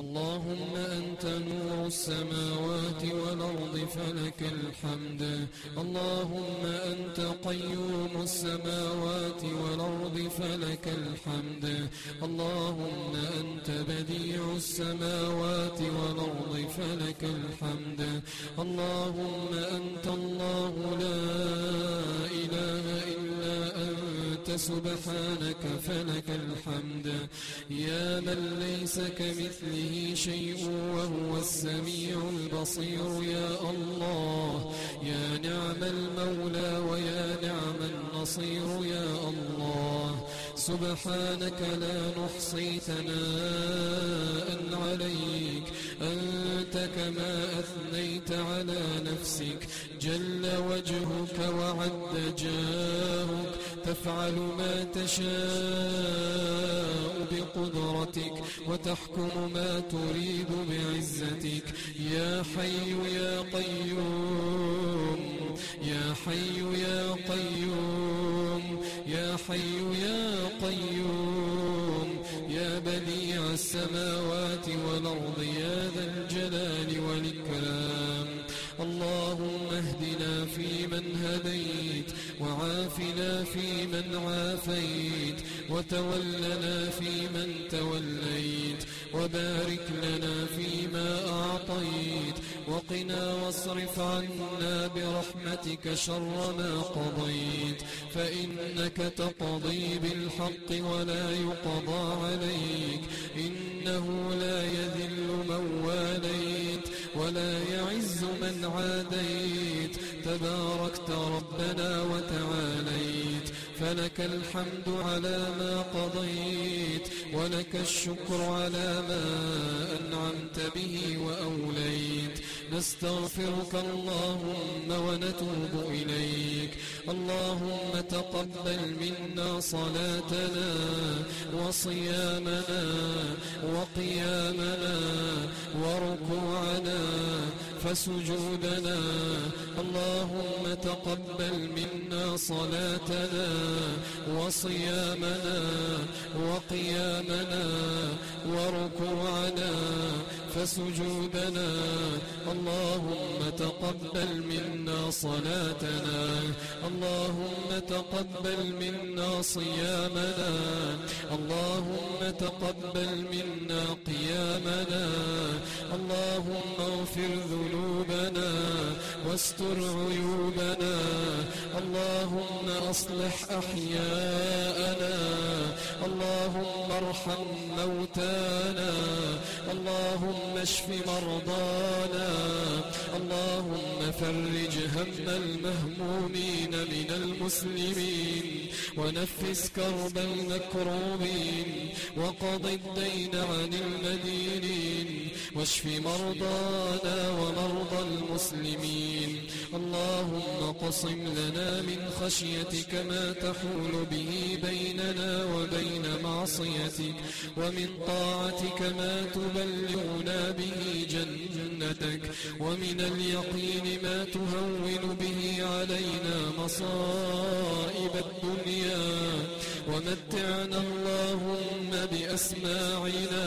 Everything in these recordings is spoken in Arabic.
اللهم أنت نور السماوات والأرض فلك الحمد. اللهم أنت قيوم السماوات والأرض فلك الحمد. اللهم أنت بديع السماوات والأرض فلك الحمد. اللهم أنت الله لا سبحانك فلك الحمد. يا من ليس كمثله شيء وهو السميع البصير. يا الله يا نعم المولى ويا نعم النصير. يا الله سبحانك لا نحصي ثناء عليك. أنت كما أثنيت على نفسك. جل وجهك وعد جاهك. تفعل ما تشاء بقدرتك وتحكم ما تريد بعزتك. يا حي يا قيوم يا حي يا قيوم يا حي يا قيوم يا بديع السماوات والأرض يا ذا الجلال والإكرام. وعافنا فيمن عافيت وتولنا فيمن توليت وبارك لنا فيما أعطيت وقنا واصرف عنا برحمتك شر ما قضيت فإنك تقضي بالحق ولا يقضى عليك إنه لا يذل من واليت ولا يعز من عاديت. تباركت ربنا وتعاليت فلك الحمد على ما قضيت ولك الشكر على ما أنعمت به وأوليت نستغفرك اللهم ونتوب إليك اللهم تقبل منا صلاتنا وصيامنا وقيامنا وركوعنا فسجودنا. اللهم تقبل منا صلاتنا وصيامنا وقيامنا وركوعنا فسجودنا. اللهم تقبل منا صلاتنا. اللهم تقبل منا صيامنا. اللهم تقبل منا قيامنا. اللهم اغفر ذنوبنا واستر عيوبنا. اللهم اصلح أحياءنا اللهم ارحم موتانا اللهم اشف مرضانا اللهم فرج هم المهمومين من المسلمين ونفس كرب المكروبين وقض الدين عن المدينين واشف مرضانا ومرضى المسلمين. اللهم قصم لنا من خشيتك ما تحول به بيننا وبين معصيتك ومن طاعتك ما تبلغنا به جنتك ومن اليقين ما تهون به علينا مصائب الدنيا. ومتعنا اللهم بأسماعنا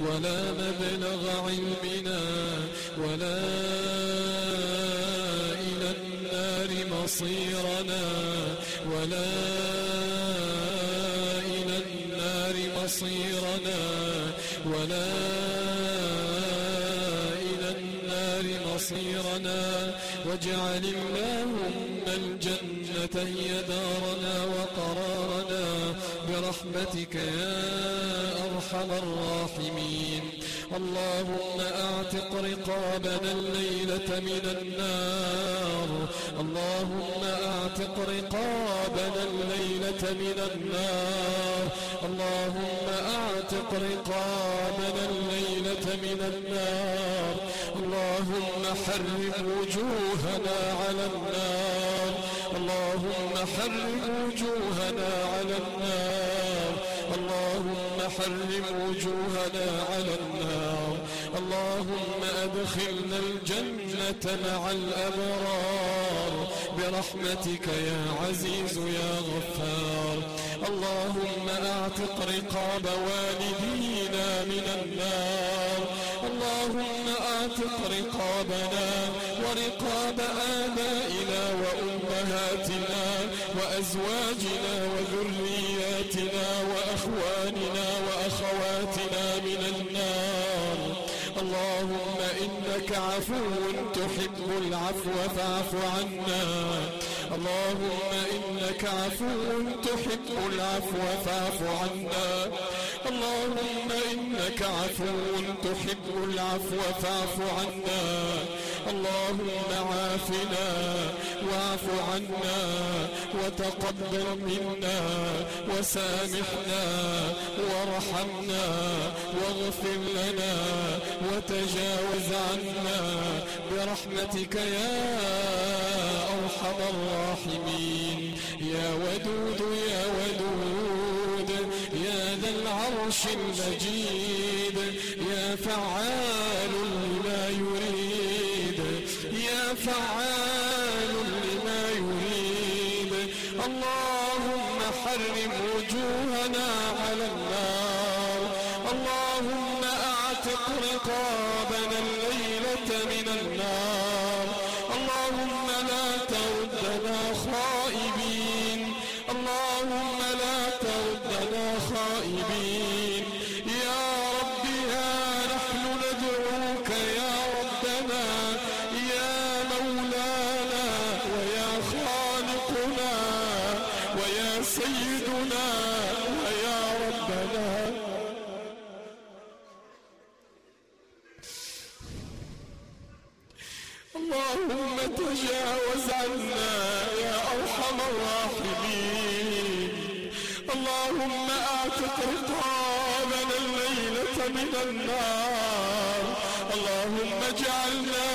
ولا مبلغ علمنا ولا إلى النار مصيرنا ولا إلى النار مصيرنا ولا إلى النار مصيرنا واجعل اللهم الجنة هي دارنا وقرارنا برحمتك يا أرحم الراحمين. اللهم أعتق رقابنا الليلة من النار. اللهم أعتق رقابنا الليلة من النار. اللهم أعتق رقابنا الليلة من النار. اللهم حرم وجوهنا على النار. اللهم حرم وجوهنا على النار. اللهم حرم وجوهنا على النار. اللهم أدخلنا الجنة مع الأبرار. برحمتك يا عزيز يا غفار. اللهم أعتق رقاب والدينا من النار. اللهم اعتق رقابنا ورقاب آبائنا وأمهاتنا وأزواجنا وذرياتنا وأخواننا وأخواتنا من النار. اللهم إنك عفو تحب العفو فاعف عنا. اللهم إنك عفو تحب العفو فاعف عنا. اللهم إنك عفو تحب العفو فاعف عنا. اللهم عافنا واعف عنا وتقبل منا وسامحنا وارحمنا واغفر لنا وتجاوز عنا. برحمتك يا أرحم الراحمين. يا ودود يا ودود العرش المجيد. يا فعال لما يريد. يا فعال لما يريد. اللهم حرم وجوهنا على النار. اللهم أعتق رقابنا الليلة من النار. اللهم لا تردنا خائبين. اللهم لا تردنا خائبين. اللهم تجاوز عنا يا أرحم الراحمين. اللهم اعتق رقابنا الليلة من النار. اللهم اجعلنا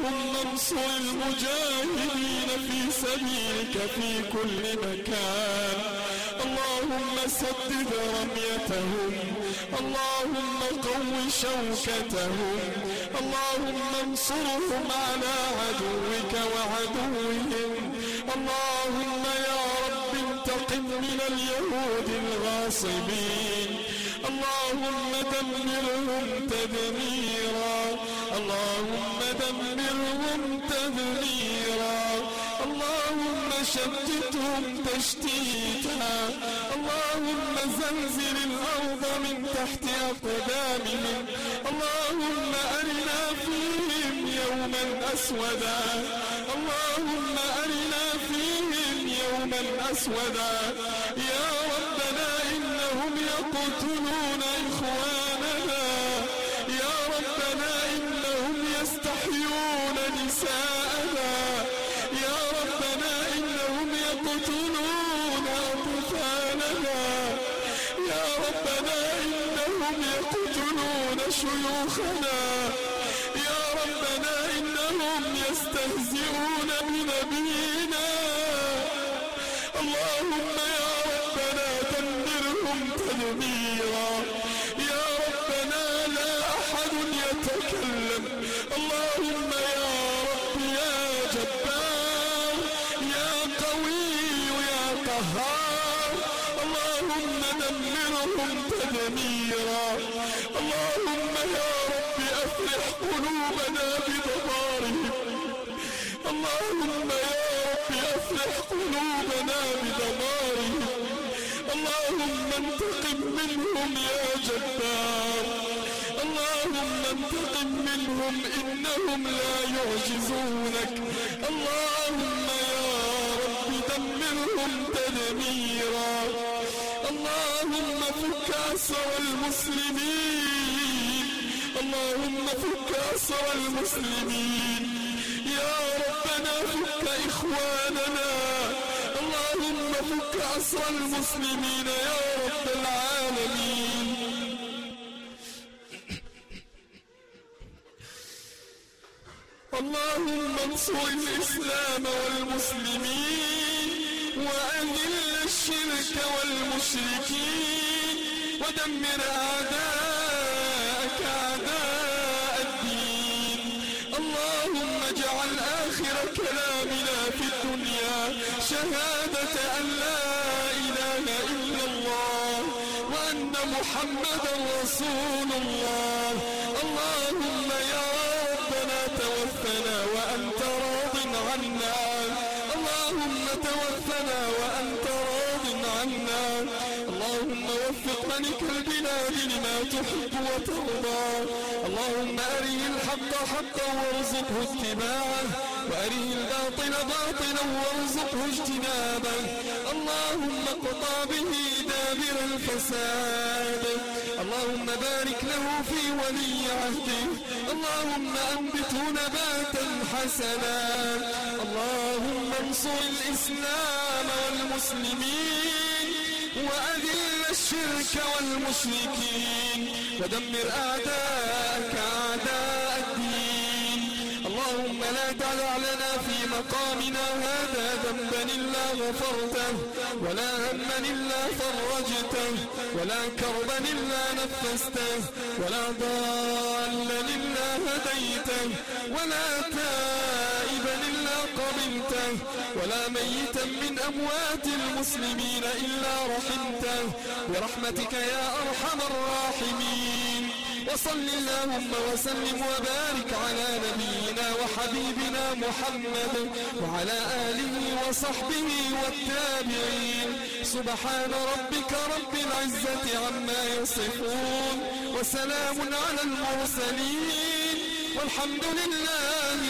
اللهم انصر المجاهدين في سبيلك في كل مكان. اللهم سدد رميتهم. اللهم قو شوكتهم. اللهم انصرهم على عدوك وعدوهم. اللهم يا رب انتقم من اليهود الغاصبين. اللهم دمرهم تدميرا. اللهم دمرهم تدميرا. اللهم شتتهم تشتيتا. اللهم زلزل الأرض من تحت أقدامهم. اللهم أرنا فيهم يوما أسودا. اللهم أرنا فيهم يوما أسودا. يا ربنا إنهم يقتلون ربنا إنهم يقتلون شيوخنا. يا ربنا إنهم يستهزئون بنبينا. اللهم يا ربنا دمرهم تدميرا. يا ربنا لا أحد يتكلم. اللهم يا رب يا جبار. يا قوي يا قهار. دمرهم تدميرا. اللهم يا رب أفرح قلوبنا بدمارهم اللهم يا رب أفرح قلوبنا بدمارهم اللهم انتقم منهم يا جبار. اللهم انتقم منهم إنهم لا يعجزونك. اللهم يا رب دمرهم تدميرا. اللهم فك أسر المسلمين اللهم فك أسر المسلمين يا ربنا فك إخواننا. اللهم فك أسر المسلمين يا رب العالمين. اللهم انصر الإسلام والمسلمين. وأذل الشرك والمشركين ودمر أعداءك أعداء الدين. اللهم اجعل آخر كلامنا في الدنيا شهادة أن لا إله إلا الله وأن محمدا رسول الله. توفنا وأنت راض عنا. اللهم وفق ملك البلاد لما تحب وترضى. اللهم أريه الحق حقا وارزقه اتباعه. وأريه الباطل باطلا وارزقه اجتنابه. اللهم اقطع به دابر الفساد. اللهم بارك له في ولي عهده. اللهم أنبته نباتا حسنا. اللهم انصر الإسلام والمسلمين وأذل الشرك والمشركين ودمر أعداءك أعداء الدين. اللهم لا تدع لنا في مقامنا هذا ذنبا إلا غفرته ولا هما إلا فرجته ولا كربا إلا نفسته ولا ضالا إلا هديته ولا إلا قبلته ولا ميتا من أموات المسلمين إلا رحمته. برحمتك يا أرحم الراحمين. وصل اللهم وسلم وبارك على نبينا وحبيبنا محمد وعلى آله وصحبه والتابعين. سبحان ربك رب العزة عما يصفون. وسلام على المرسلين. والحمد لله